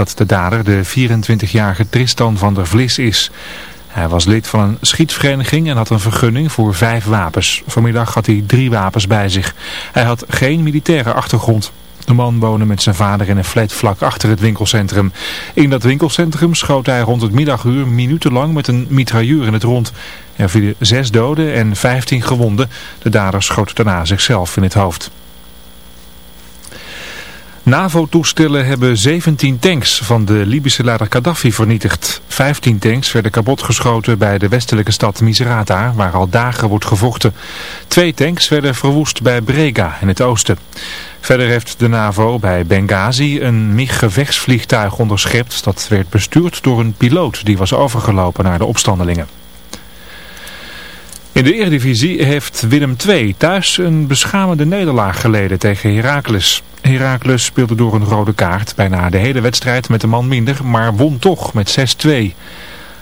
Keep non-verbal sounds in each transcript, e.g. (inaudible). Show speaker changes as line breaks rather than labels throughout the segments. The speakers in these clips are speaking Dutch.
dat de dader de 24-jarige Tristan van der Vlis is. Hij was lid van een schietvereniging en had een vergunning voor vijf wapens. Vanmiddag had hij drie wapens bij zich. Hij had geen militaire achtergrond. De man woonde met zijn vader in een flat vlak achter het winkelcentrum. In dat winkelcentrum schoot hij rond het middaguur minutenlang met een mitrailleur in het rond. Er vielen zes doden en vijftien gewonden. De dader schoot daarna zichzelf in het hoofd. NAVO-toestellen hebben 17 tanks van de Libische leider Gaddafi vernietigd. 15 tanks werden kapotgeschoten bij de westelijke stad Misrata, waar al dagen wordt gevochten. Twee tanks werden verwoest bij Brega in het oosten. Verder heeft de NAVO bij Benghazi een MiG-gevechtsvliegtuig onderschept. Dat werd bestuurd door een piloot die was overgelopen naar de opstandelingen. In de Eredivisie heeft Willem II thuis een beschamende nederlaag geleden tegen Heracles. Heracles speelde door een rode kaart bijna de hele wedstrijd met een man minder, maar won toch met 6-2.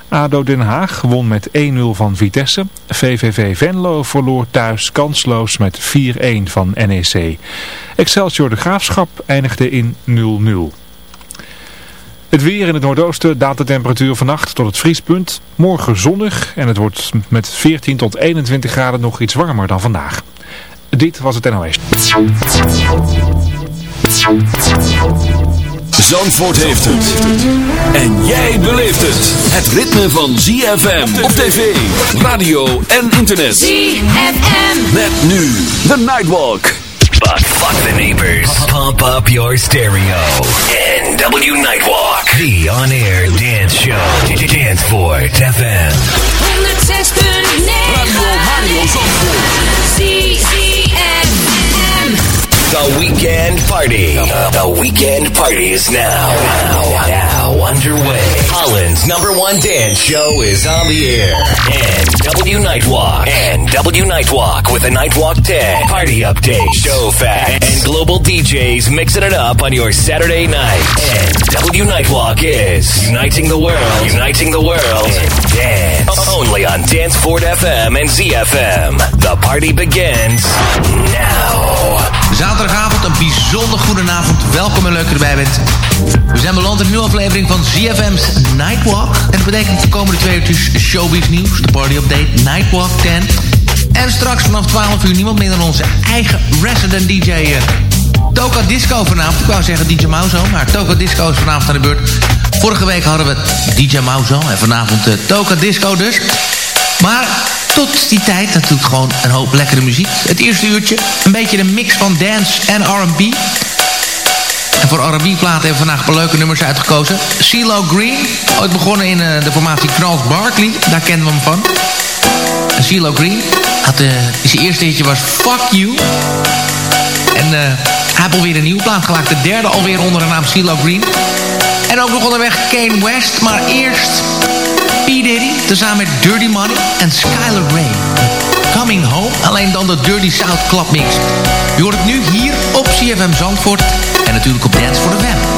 ADO Den Haag won met 1-0 van Vitesse. VVV Venlo verloor thuis kansloos met 4-1 van NEC. Excelsior de Graafschap eindigde in 0-0. Het weer in het noordoosten daalt de temperatuur vannacht tot het vriespunt. Morgen zonnig en het wordt met 14 tot 21 graden nog iets warmer dan vandaag. Dit was het NOS.
Zandvoort heeft het. En jij beleeft het. Het ritme van ZFM op tv, radio en internet.
ZFM.
Met nu The Nightwalk.
But fuck the neighbors. Pump up your stereo. NW Nightwalk. The on-air dance show. Danceport FM.
106.9
Radio Mario Zandvoort.
The weekend party. The weekend party is now. Now, now underway. Holland's number one dance show is on the air. NW Nightwalk. NW Nightwalk with a Nightwalk 10. Party update. Show facts. And global DJs mixing it up on your Saturday night. NW Nightwalk is uniting the world. Uniting the world. in dance. Only on Danceport FM and ZFM. The party begins now.
Zaterdagavond, een bijzonder goede avond. Welkom en leuk erbij bent. We zijn beland in een nieuwe aflevering van ZFM's Nightwalk. En dat betekent de komende twee uur showbiz nieuws, de party update, Nightwalk 10. En straks vanaf 12 uur niemand meer dan onze eigen resident DJ eh, Toka Disco vanavond. Ik wou zeggen DJ Mauzo, maar Toka Disco is vanavond aan de beurt. Vorige week hadden we DJ Mauzo en vanavond uh, Toka Disco dus. Maar tot die tijd natuurlijk gewoon een hoop lekkere muziek. Het eerste uurtje, een beetje een mix van dance en R&B. En voor R&B-platen hebben we vandaag een paar leuke nummers uitgekozen. CeeLo Green, ooit begonnen in uh, de formatie Knals Barkley. Daar kennen we hem van. CeeLo Green, had, uh, zijn eerste hitje was Fuck You. En uh, hij heeft alweer een nieuwe plaat gemaakt. De derde alweer onder de naam CeeLo Green. En ook nog onderweg Kane West. Maar eerst P. Diddy. Tezamen met Dirty Money en Skylar Ray. Coming Home. Alleen dan de Dirty South Club Mix. Je hoort het nu hier op CFM Zandvoort. En natuurlijk op Dance for the Web.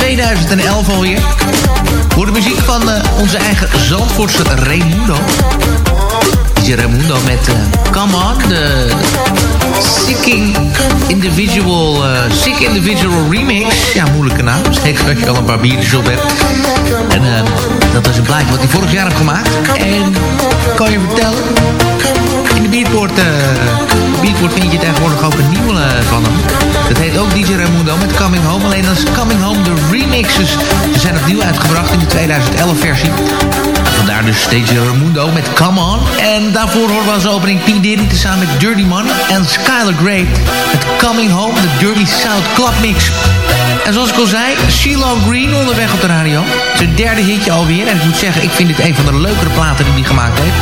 2011 alweer. Voor de muziek van eh, onze eigen Zandvoortse Raimundo. DJ Raimundo met uh, Come On, de Sicking Individual, uh, Sick Individual Remix. Ja, moeilijke naam. (laughs) Zeker dat je al een paar biertjes op hebt. En dat was een plaatje wat hij vorig jaar heeft gemaakt. En kan je vertellen, in de beatport, beatport vind je tegenwoordig ook een nieuwe van hem. Dat heet ook DJ Raimundo met Coming Home. Alleen als Coming Home de remixes. Ze zijn opnieuw uitgebracht in de 2011 versie. Vandaar dus DJ Raimundo met Come On. En daarvoor horen we als opening P. Diddy tezamen met Dirty Man en Skylar Grey met Coming Home, de Dirty South Club Mix. En zoals ik al zei, CeeLo Green onderweg op de radio. Zijn derde hitje alweer. En ik moet zeggen, ik vind dit een van de leukere platen die hij gemaakt heeft.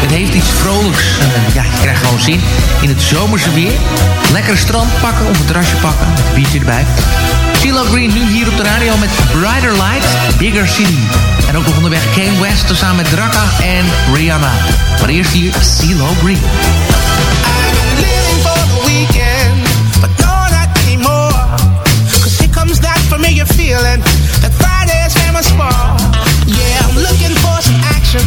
Het heeft iets vrolijks. Uh, ja, je krijgt gewoon zin in het zomerse weer. Lekker strand pakken of een terrasje pakken. Met erbij. CeeLo Green nu hier op de radio met Brighter Light, Bigger City. En ook nog onderweg Kane West samen met Draka en Rihanna. Maar eerst hier CeeLo Green.
Yeah, I'm looking for some action,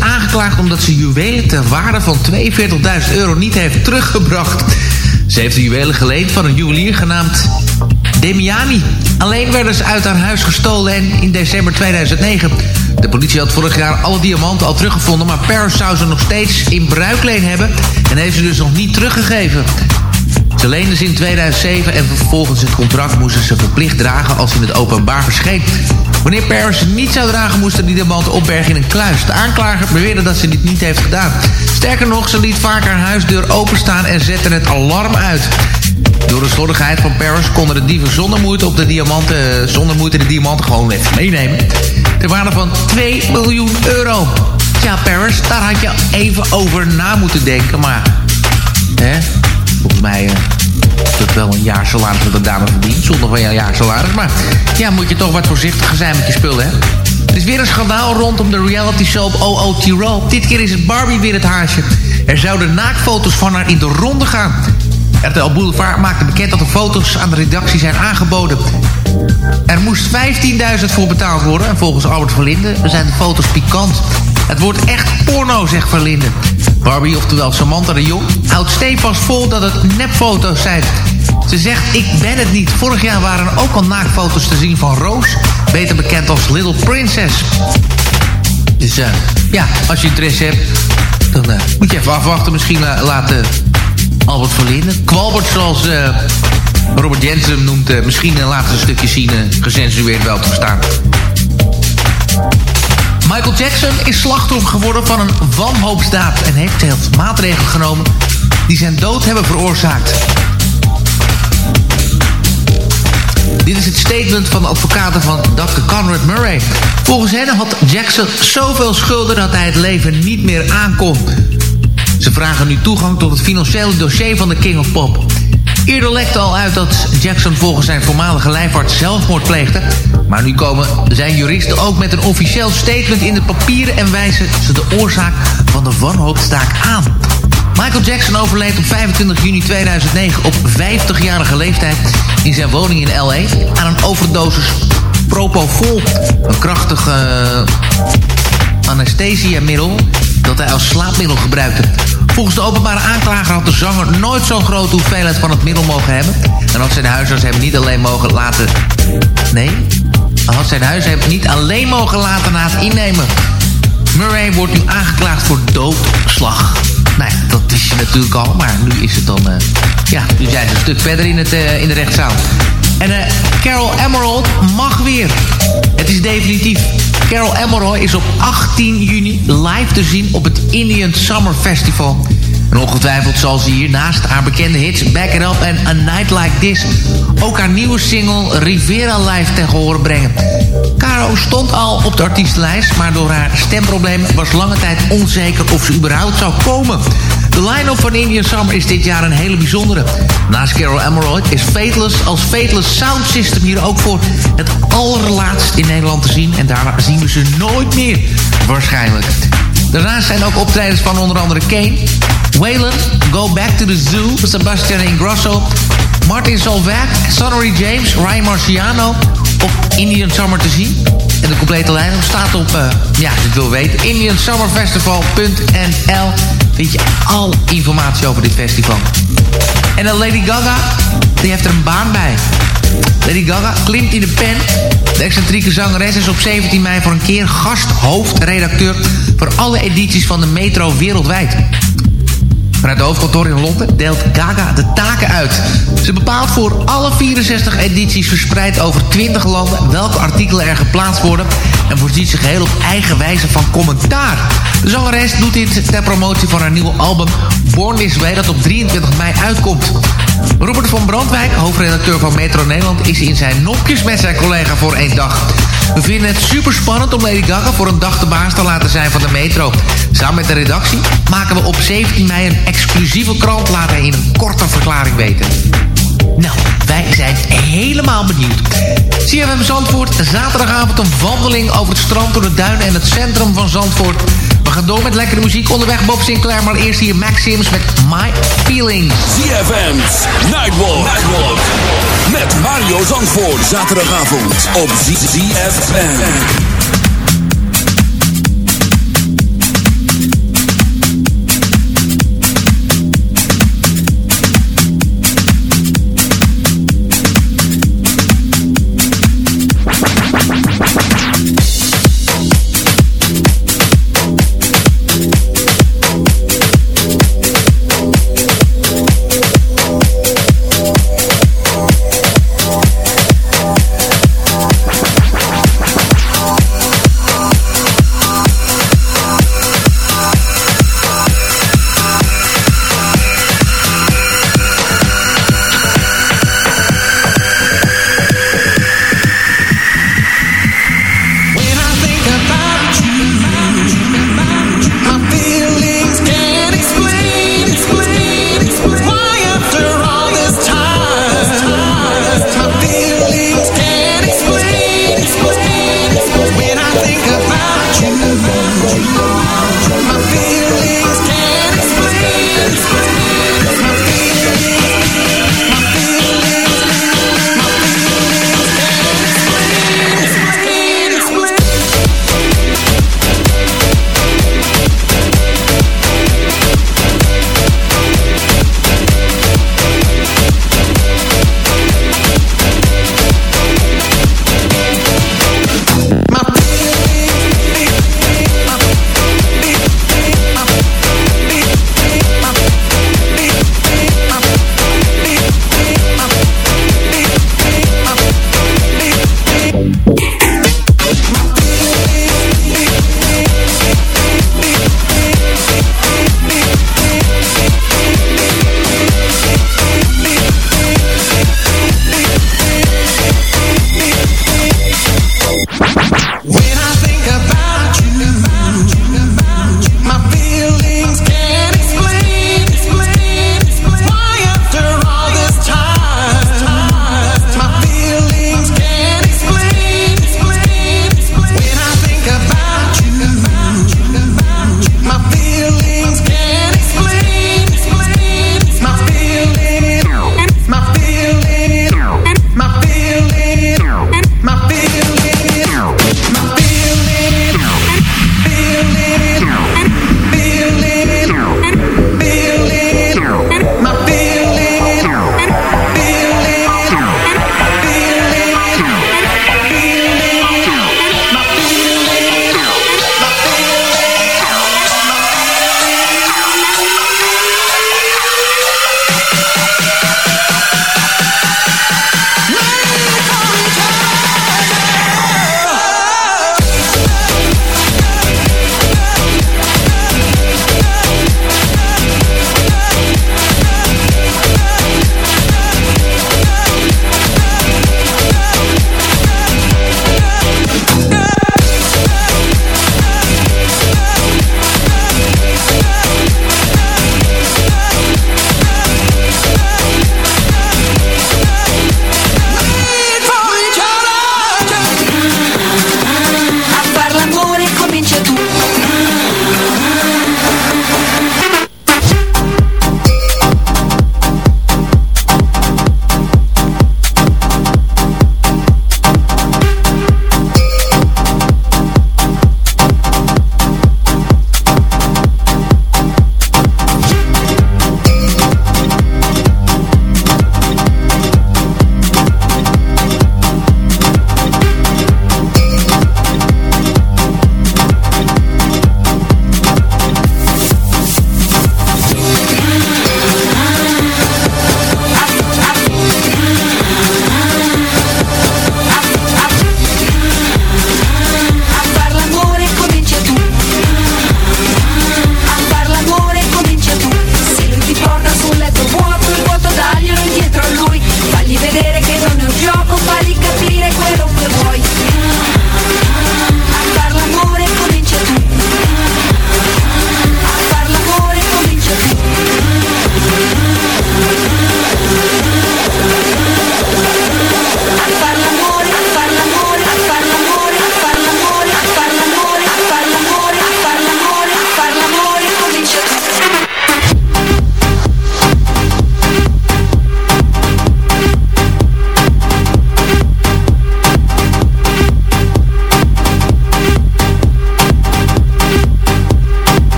aangeklaagd omdat ze juwelen ter waarde van 42.000 euro niet heeft teruggebracht. Ze heeft de juwelen geleend van een juwelier genaamd Demiani. Alleen werden ze uit haar huis gestolen en in december 2009... De politie had vorig jaar alle diamanten al teruggevonden... maar Paris zou ze nog steeds in bruikleen hebben... en heeft ze dus nog niet teruggegeven. Ze leende ze in 2007 en vervolgens het contract moesten ze verplicht dragen als ze in het openbaar verscheen. Wanneer Paris niet zou dragen, moesten die diamanten opbergen in een kluis. De aanklager beweerde dat ze dit niet heeft gedaan. Sterker nog, ze liet vaak haar huisdeur openstaan en zette het alarm uit. Door de slordigheid van Paris konden de dieven zonder moeite, op de diamanten, zonder moeite de diamanten gewoon even meenemen. Ter waarde van 2 miljoen euro. Tja, Paris, daar had je even over na moeten denken, maar... Hè? Volgens mij eh, dat wel een jaar salaris dat de dame verdient. Zonder van jouw jaar salaris. Maar ja, moet je toch wat voorzichtiger zijn met je spullen, hè? Er is weer een schandaal rondom de reality soap OOT Roll. Dit keer is het Barbie weer het haasje. Er zouden naakfoto's van haar in de ronde gaan. RTL Boulevard maakte bekend dat de foto's aan de redactie zijn aangeboden. Er moest 15.000 voor betaald worden. En volgens Albert van Linden zijn de foto's pikant. Het wordt echt porno, zegt Van Linden. Barbie, oftewel Samantha de Jong, houdt stevast vol dat het nepfoto's zijn. Ze zegt, ik ben het niet. Vorig jaar waren ook al naakfoto's te zien van Roos. Beter bekend als Little Princess. Dus eh, ja, als je interesse hebt, dan eh, moet je even afwachten. Misschien eh, laten Albert van Linden, Kwalbert zoals Robert Jensen hem noemt... misschien een stukje zien, gecensureerd wel te verstaan. Michael Jackson is slachtoffer geworden van een wanhoopsdaad... en heeft zelfs maatregelen genomen die zijn dood hebben veroorzaakt. Dit is het statement van de advocaten van Dr. Conrad Murray. Volgens hen had Jackson zoveel schulden dat hij het leven niet meer aankon. Ze vragen nu toegang tot het financiële dossier van de King of Pop. Eerder lekte al uit dat Jackson volgens zijn voormalige lijfarts zelfmoord pleegde. Maar nu komen zijn juristen ook met een officieel statement in de papieren... en wijzen ze de oorzaak van de wanhoopstaak aan. Michael Jackson overleed op 25 juni 2009 op 50-jarige leeftijd... in zijn woning in L.A. aan een overdosis Propofol. Een krachtige uh, anesthesiamiddel dat hij als slaapmiddel gebruikte. Volgens de openbare aanklager had de zanger nooit zo'n grote hoeveelheid van het middel mogen hebben. En had zijn huisarts hem niet alleen mogen laten... Nee, had zijn huis hem niet alleen mogen laten na het innemen. Murray wordt nu aangeklaagd voor doodslag. Nou ja, dat je natuurlijk al, maar nu is het dan... eh, ja, nu zijn ze een stuk verder in, het, eh, in de rechtszaal. En eh, Carol Emerald mag weer. Het is definitief. Carol Emerald is op 18 juni live te zien op het Indian Summer Festival. En ongetwijfeld zal ze hier naast haar bekende hits Back It Up en A Night Like This... ook haar nieuwe single Rivera live ten gehore brengen. Caro stond al op de artiestenlijst... maar door haar stemprobleem was lange tijd onzeker of ze überhaupt zou komen. De line-up van Indian Summer is dit jaar een hele bijzondere. Naast Carol Emerald is Fateless als Fateless Sound System hier ook voor het allerlaatst in Nederland te zien. En daarna zien we ze nooit meer, waarschijnlijk. Daarnaast zijn ook optredens van onder andere Kane, Waylon, Go Back to the Zoo, Sebastian Ingrosso, Martin Solveig, Sonny James, Ryan Marciano op Indian Summer te zien. En de complete lijn staat op, eh, ja, het wil weten, indiansummerfestival.nl vind je al informatie over dit festival. En dan Lady Gaga, die heeft er een baan bij. Lady Gaga klimt in de pen. De excentrieke zangeres is op 17 mei voor een keer gasthoofdredacteur... voor alle edities van de Metro wereldwijd. Vanuit hoofdkantoor in Londen deelt Gaga de taken uit. Ze bepaalt voor alle 64 edities verspreid over 20 landen... welke artikelen er geplaatst worden... en voorziet zich heel op eigen wijze van commentaar. De zangeres doet dit ter promotie van haar nieuwe album Born This Way... dat op 23 mei uitkomt. Robert van Brandwijk, hoofdredacteur van Metro Nederland... is in zijn nopjes met zijn collega voor één dag. We vinden het super spannend om Lady Gaga voor een dag de baas te laten zijn van de Metro. Samen met de redactie maken we op 17 mei een exclusieve krant... laat hij in een korte verklaring weten. Nou, wij zijn helemaal benieuwd. CFM Zandvoort, zaterdagavond een wandeling over het strand door de duinen en het centrum van Zandvoort. We gaan door met lekkere muziek onderweg Bob Sinclair, maar eerst hier Max Sims met My Feelings.
ZFM's Nightwalk. Nightwalk. Met Mario Zandvoort. Zaterdagavond op ZFM.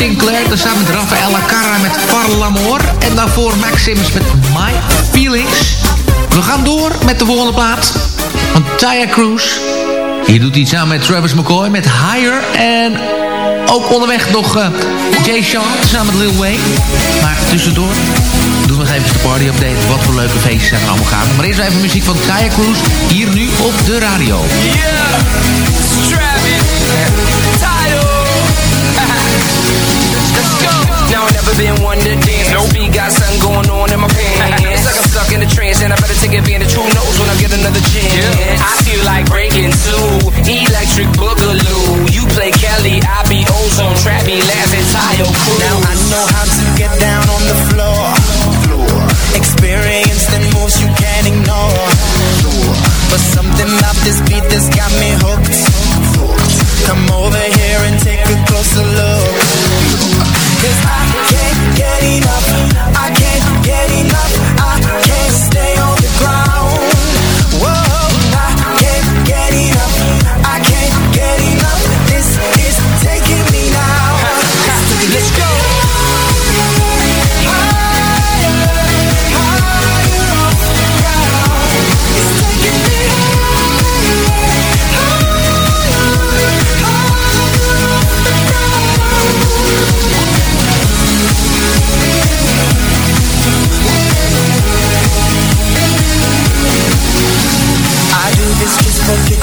Sinclair. Samen met Rafaela Carra met Parlamor. En daarvoor Max Simmons met My Feelings. We gaan door met de volgende plaat. Van Taya Cruz. Hier doet hij samen met Travis McCoy met Higher. En ook onderweg nog uh, Jay Sean samen met Lil Wayne. Maar tussendoor doen we nog even de party update. Wat voor leuke feestjes zijn er allemaal gaan. Maar eerst even muziek van Taya Cruz. Hier nu op de radio.
Yeah, Travis. Let's go. Now I've never been one to dance. No beat got something going on in my pants. it's like I'm stuck in a trance and I better take advantage. Who knows when I get another chance? I feel like breaking two. Electric boogaloo. You play Kelly, I be ozone. Trappy, laughing, Tayo crew.
Now I know how to get down on the floor. Experience the moves you can't ignore. But something about this beat that's got me hooked. Come over here and take a closer look. Cause I can't get enough. I can't get enough. I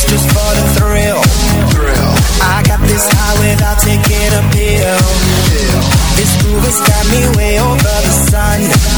just for the thrill. I got this high without taking a pill. This groove has got me way over the sun.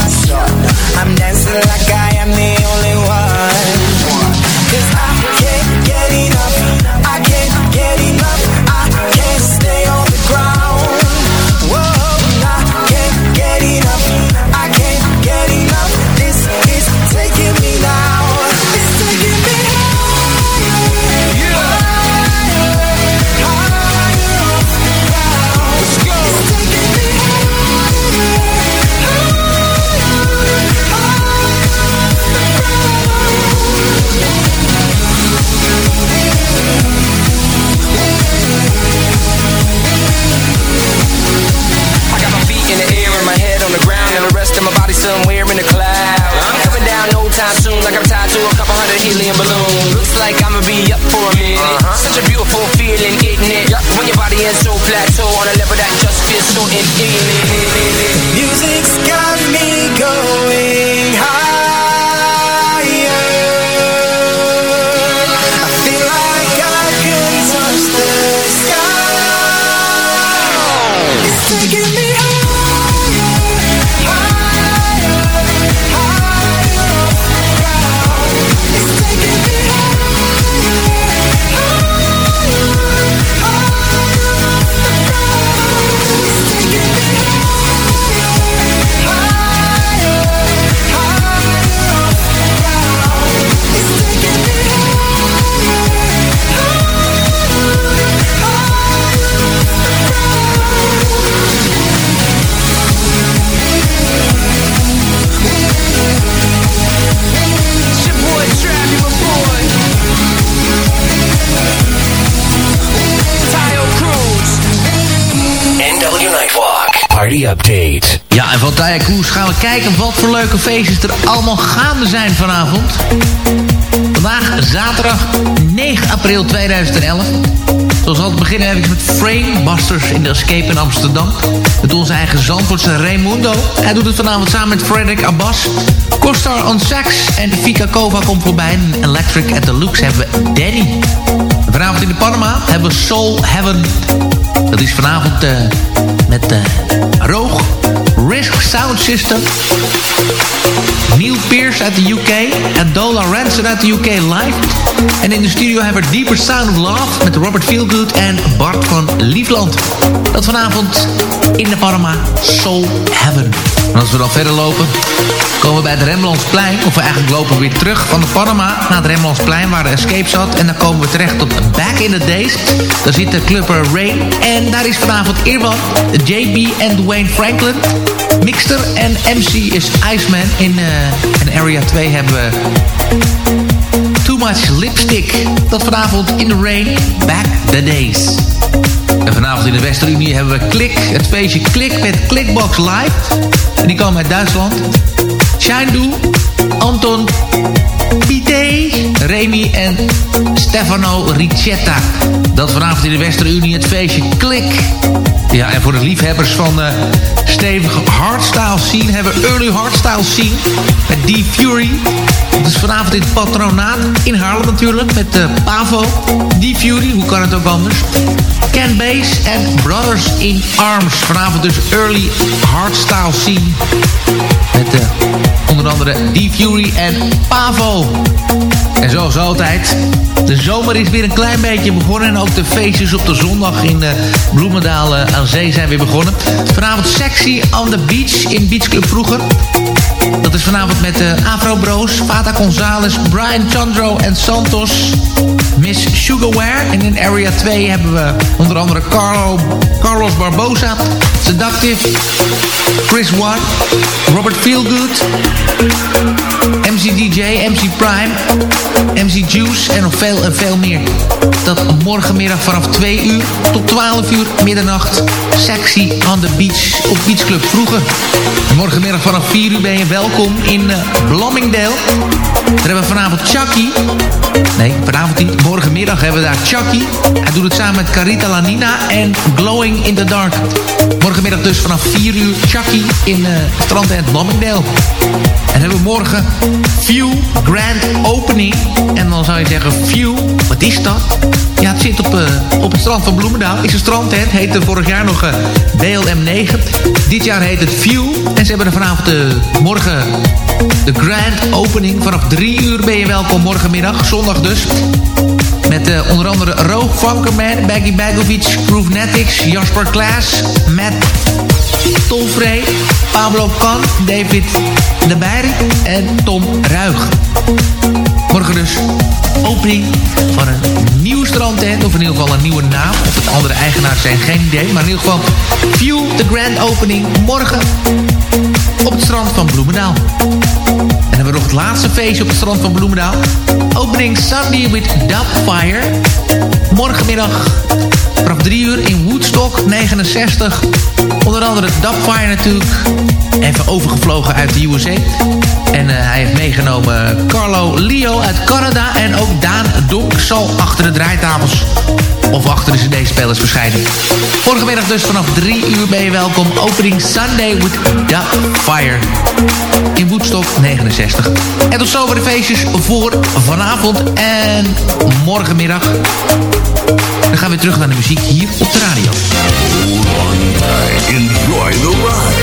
Party update.
Ja, en van Taya Cruz gaan we kijken wat voor leuke feestjes er allemaal gaande zijn vanavond. Vandaag zaterdag 9 april 2011. Zoals altijd beginnen we met Frame Busters in de Escape in Amsterdam. Met onze eigen Zandvoortse Raimundo. Hij doet het vanavond samen met Frederick Abbas. Costar on Sax en Fika Kova komt voorbij. Electric at the Lux hebben we Danny. Vanavond in de Panama hebben we Soul Heaven. Dat is vanavond eh, met eh, Roog, Risk Sound System, Neil Pearce uit de UK en Dola Ransom uit de UK live. En in de studio hebben we Deeper Sound of Love met Robert Feelgood en Bart van Liefland. Dat vanavond in de Panama Soul Heaven. En als we dan verder lopen, komen we bij het Rembrandtsplein. Of we eigenlijk lopen we weer terug van de Panama naar het Rembrandtsplein waar de Escape zat. En dan komen we terecht op Back in the Days. Daar zit de clubber Rain. En daar is vanavond Irwan, JB en Dwayne Franklin. Mixter en MC is Iceman. In, uh, in Area 2 hebben we Too Much Lipstick. Dat vanavond in the Rain, Back the Days. En vanavond in de Westerunie hebben we Klik, het feestje Klik met Clickbox Live. En die komen uit Duitsland. Shindu, Anton Pité, Remy en Stefano Ricetta. Dat vanavond in de Westerunie het feestje Klik. Ja, en voor de liefhebbers van de stevige hardstyle scene... hebben we Early Hardstyle scene met D-Fury. Dat is vanavond in het patronaat in Haarlem natuurlijk... met de Pavo, D-Fury, hoe kan het ook anders... Ken Bass en Brothers in Arms. Vanavond dus Early Hardstyle scene. Met uh, andere D-Fury en Pavo. En zoals altijd, de zomer is weer een klein beetje begonnen. En ook de feestjes op de zondag in uh, Bloemendaal uh, aan zee zijn weer begonnen. Vanavond Sexy on the Beach in Beach Club Vroeger. Dat is vanavond met uh, Afro Bros, Fata Gonzalez, Brian Chandro en Santos. Miss Sugarware. En in Area 2 hebben we onder andere Carlo, Carlos Barbosa, Seductive, Chris Watt, Robert Feelgood, MC DJ, MC Prime, MC Juice en nog veel en veel meer. Dat morgenmiddag vanaf 2 uur tot 12 uur middernacht. Sexy on the Beach op Beach Club Vroeger. Morgenmiddag vanaf 4 uur ben je welkom in uh, Bloomingdale. Daar hebben we vanavond Chucky. Nee, vanavond niet. Morgenmiddag hebben we daar Chucky. Hij doet het samen met Carita Lanina en Glowing in the Dark. Morgenmiddag dus vanaf 4 uur Chucky in uh, strand en Bloomingdale. En hebben we morgen View Grand Opening. En dan zou je zeggen, View, wat is dat? Ja, het zit op, uh, op het strand van Bloemendaal. Is een strandtent, heette vorig jaar nog uh, BLM9. Dit jaar heet het View. En ze hebben er vanavond uh, morgen de Grand Opening. Vanaf 3 uur ben je welkom morgenmiddag, zondag dus. Met onder andere Roog Funkerman, Baggy Bagovic, Groovenetics, Jasper Klaas, Matt Tolvree, Pablo Kan, David De Beir en Tom Ruig. Morgen dus opening van een nieuw strandtent. Of in ieder geval een nieuwe naam. Of het andere eigenaars zijn, geen idee. Maar in ieder geval View the Grand Opening morgen op het strand van Bloemendaal. En hebben we nog het laatste feestje op het strand van Bloemendaal. Opening Sunday with Dubfire. Morgenmiddag vanaf 3 uur in Woodstock 69. Onder andere Dubfire natuurlijk. Even overgevlogen uit de USA. En uh, hij heeft meegenomen Carlo Leo uit Canada. En ook Daan Donk zal achter de draaitafels of achter de cd-spelers verschijnen. Vorige middag dus vanaf 3 uur ben je welkom. Opening Sunday with Dubfire. In Woodstock 69. En tot zover de feestjes voor vanavond en morgenmiddag. Dan gaan we terug naar de muziek hier op de radio.
Enjoy the ride.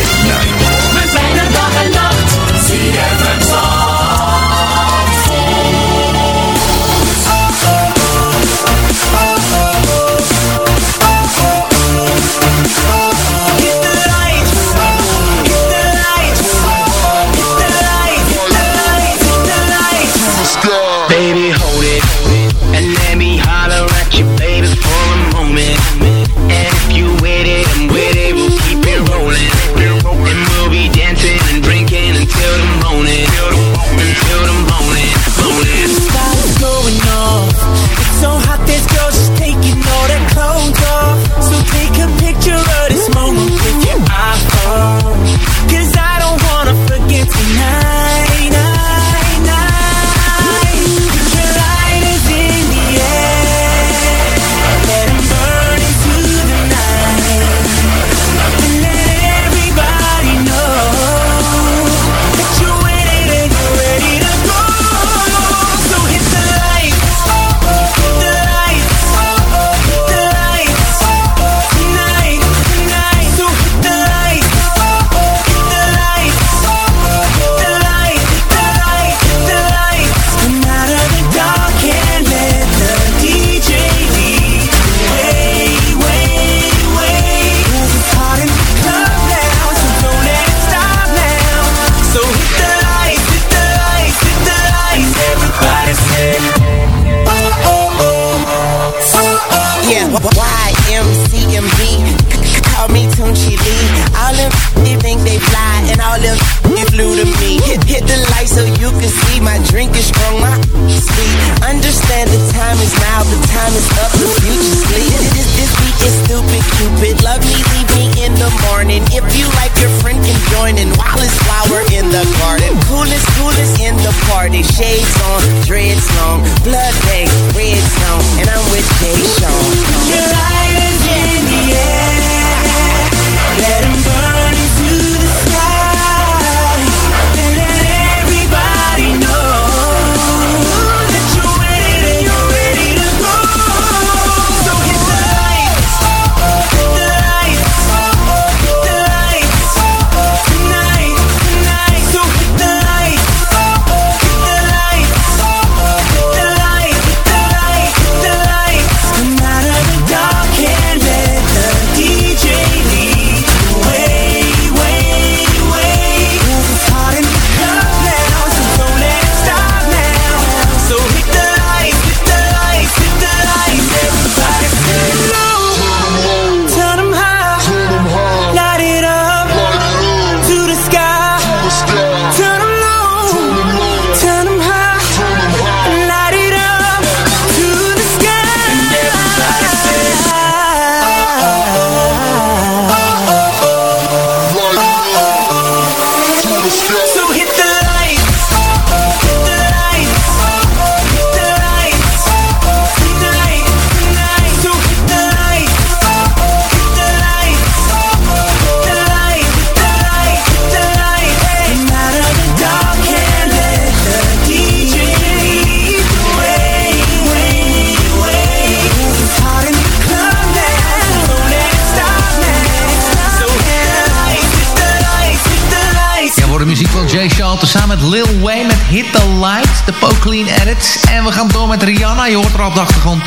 op de achtergrond.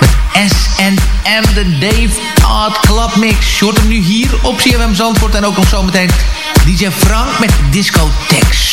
Met S&M, de Dave Art Club Mix. Je hem nu hier op CMM Zandvoort. En ook nog zometeen DJ Frank met Discotex.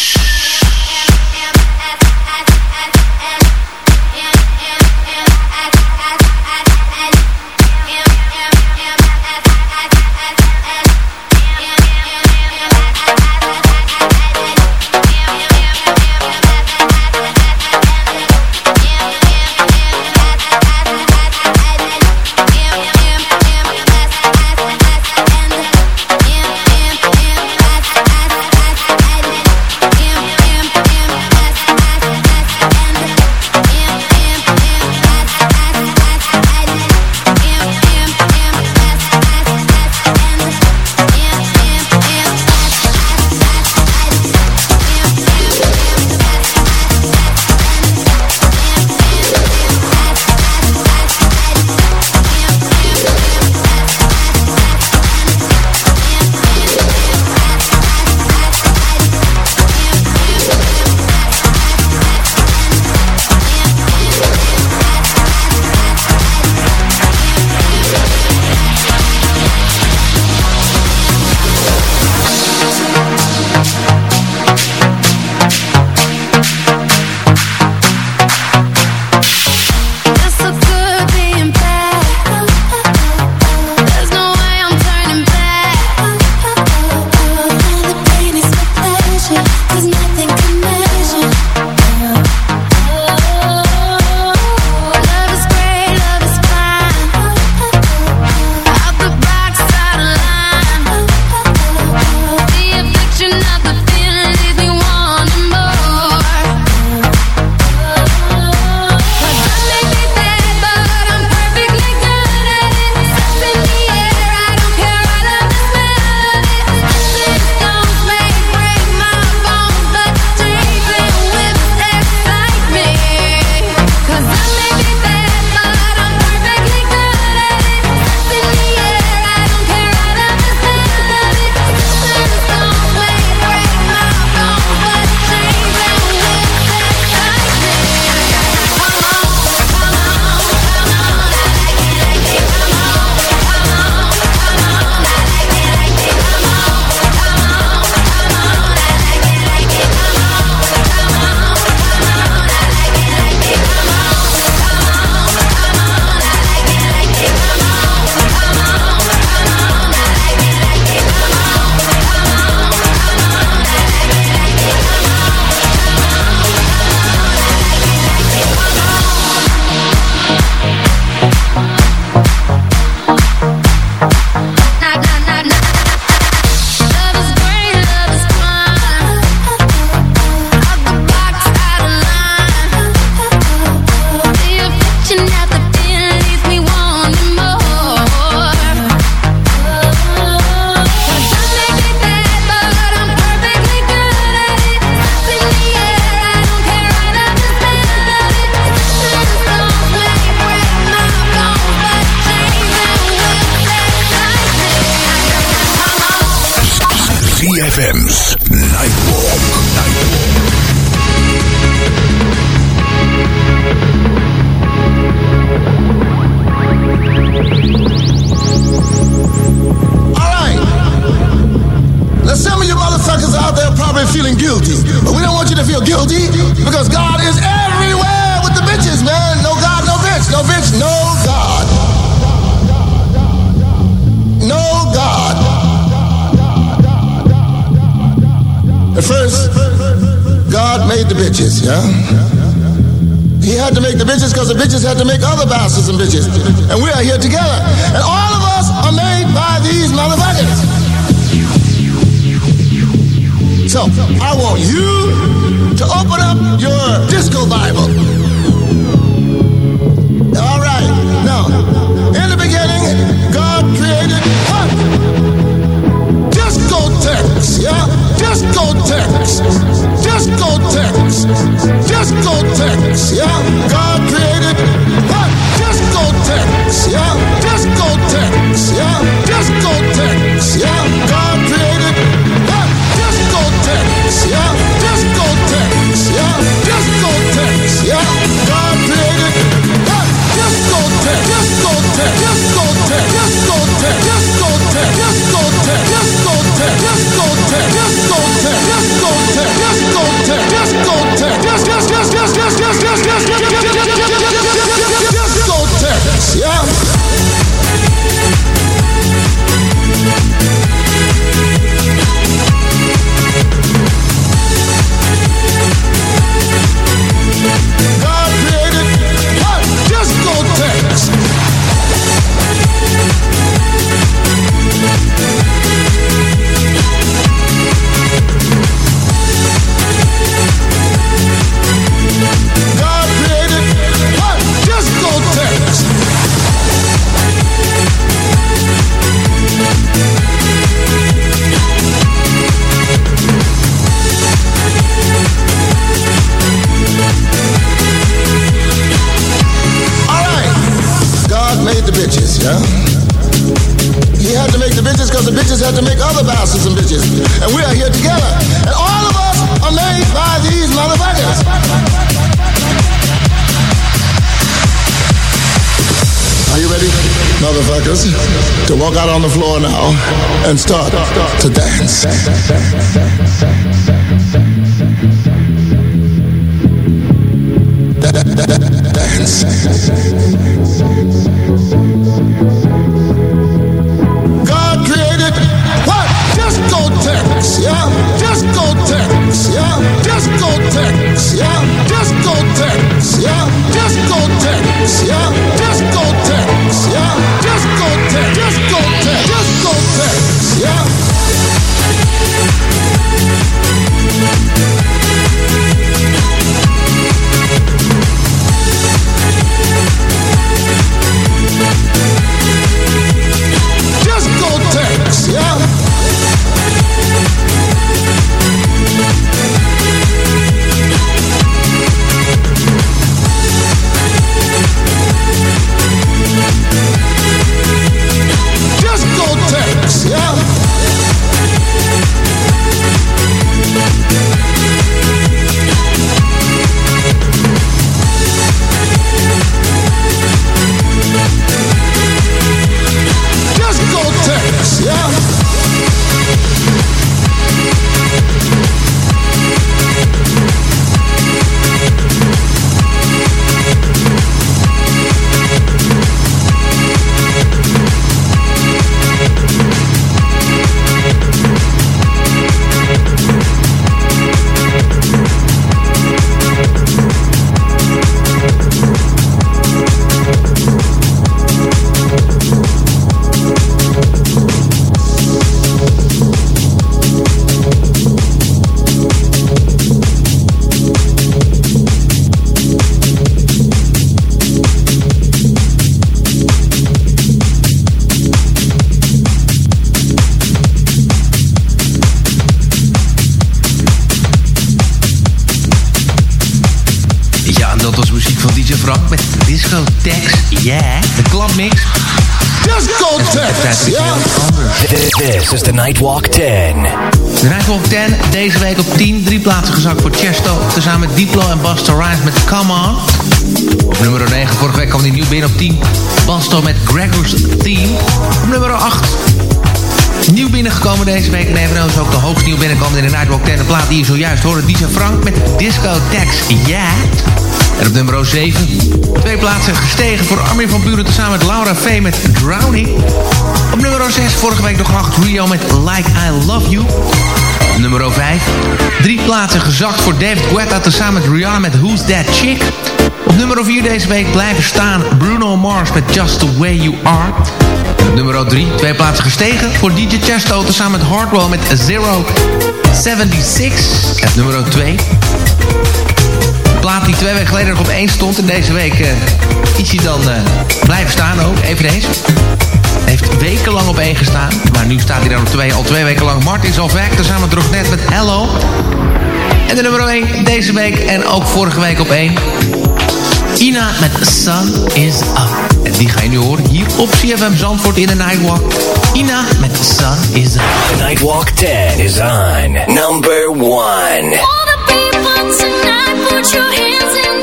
got on the floor now and start to dance. Dance. God created what? Disco techs, yeah. Disco techs, yeah. Disco techs, yeah. Disco techs, yeah. Disco techs, yeah.
Gezakt voor Chesto. Tezamen met Diplo en Rhymes met Come On. Op nummer 9, vorige week kwam hij nieuw binnen op 10. Basto met Gregor's Theme. Op nummer 8. Nieuw binnengekomen deze week. En evenals ook de hoogst nieuw binnenkomen in de Nightwalk 10. De plaat die je zojuist hoorde. DJ Frank met Disco Tax Yeah. En op nummer 7. Twee plaatsen gestegen voor Armin van Buren. Tezamen met Laura V met Drowning. Op nummer 6 vorige week nog 8 Rio met Like I Love You. Nummer 5 drie plaatsen gezakt voor David Guetta tezamen met Rihanna met Who's That Chick. Op nummer 4 deze week blijven staan Bruno Mars met Just The Way You Are. Op nummer 3 twee plaatsen gestegen voor DJ Chesto tezamen met Hardwell met Zero 76. En nummer 2 plaat die twee weken geleden nog op 1 stond en deze week uh, is hij dan uh, blijven staan ook, eveneens heeft wekenlang op één gestaan. Maar nu staat hij daar op twee, al twee weken lang. Martin Zalvek, tezamen met net met Hello. En de nummer 1 deze week en ook vorige week op één. Ina met Sun is Up. En die ga je nu horen hier op CFM Zandvoort in de Nightwalk. Ina met Sun is Up.
Nightwalk 10 is on. Number 1.
All the people tonight, put your hands in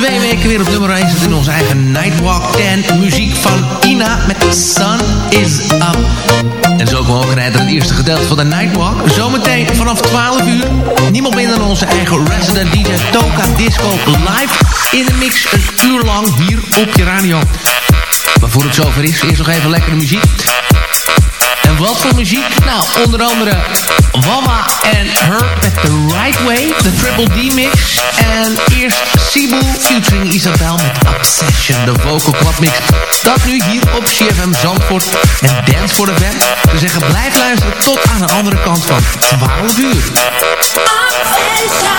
twee weken weer op nummer 1 zit in onze eigen Nightwalk 10. Muziek van Ina met Sun is Up. En zo komen we ook rijden het eerste gedeelte van de Nightwalk. Zometeen vanaf 12 uur. Niemand minder dan onze eigen resident DJ Toka Disco live in de mix. Een uur lang hier op je radio. Maar voor het zover is, eerst nog even lekkere muziek. Wat voor muziek? Nou, onder andere Wama en Her met The Right Way, de Triple D mix. En eerst Sibu featuring Isabel met Obsession, de vocal club mix. Dat nu hier op CFM Zandvoort en Dance for the Web. We zeggen blijf luisteren tot aan de andere kant van 12 uur.
Obsession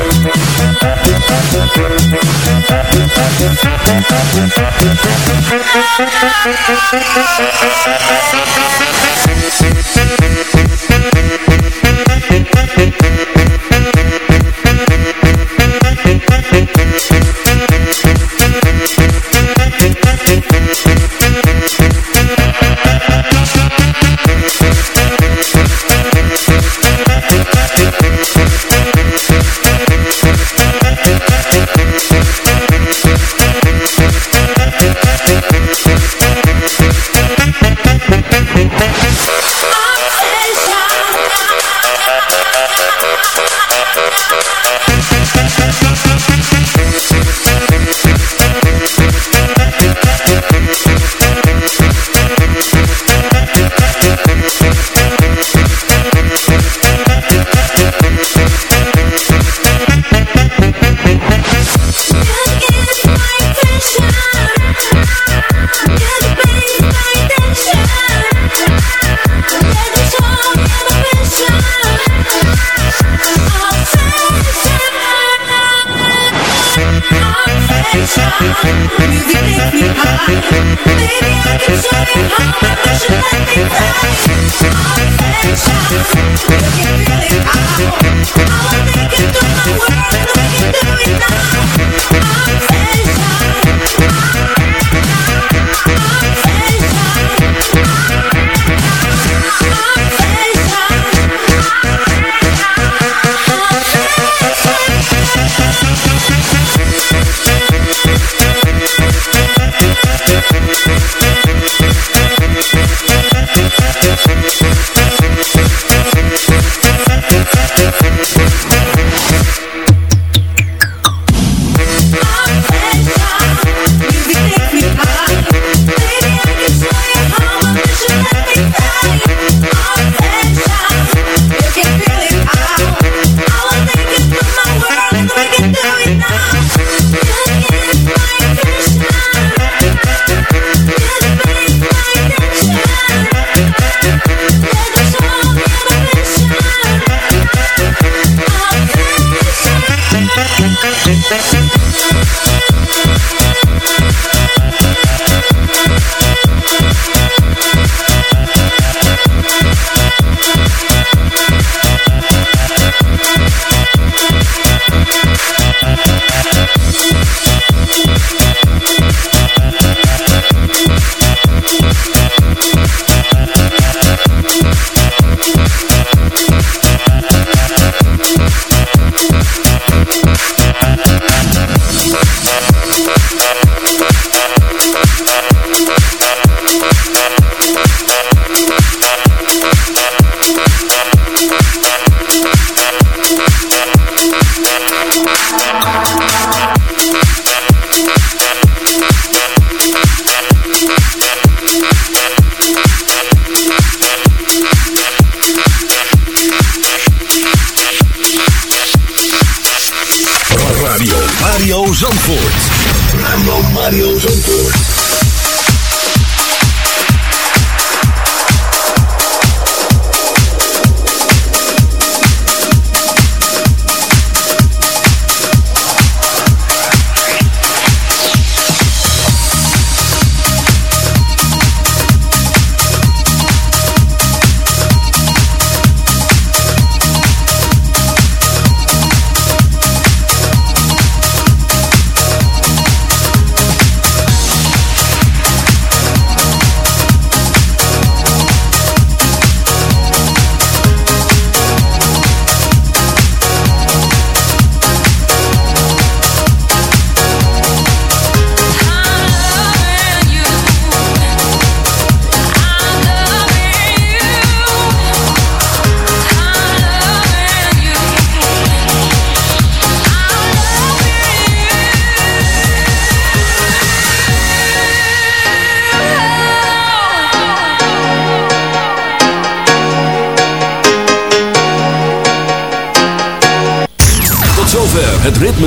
how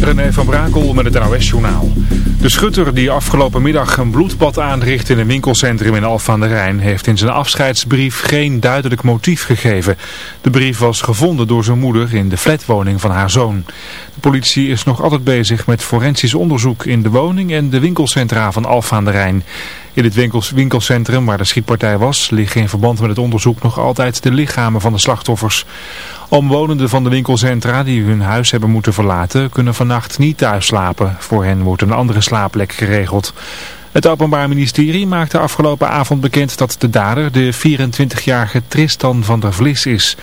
René van Brakel met het NOS-journaal. De schutter die afgelopen middag een bloedbad aanricht in een winkelcentrum in Alphen de Rijn... heeft in zijn afscheidsbrief geen duidelijk motief gegeven. De brief was gevonden door zijn moeder in de flatwoning van haar zoon. De politie is nog altijd bezig met forensisch onderzoek in de woning en de winkelcentra van Alphen de Rijn. In het winkelcentrum waar de schietpartij was liggen in verband met het onderzoek nog altijd de lichamen van de slachtoffers. Omwonenden van de winkelcentra die hun huis hebben moeten verlaten kunnen vannacht niet thuis slapen. Voor hen wordt een andere slaapplek geregeld. Het Openbaar Ministerie maakte afgelopen avond bekend dat de dader de 24-jarige Tristan van der Vlis is.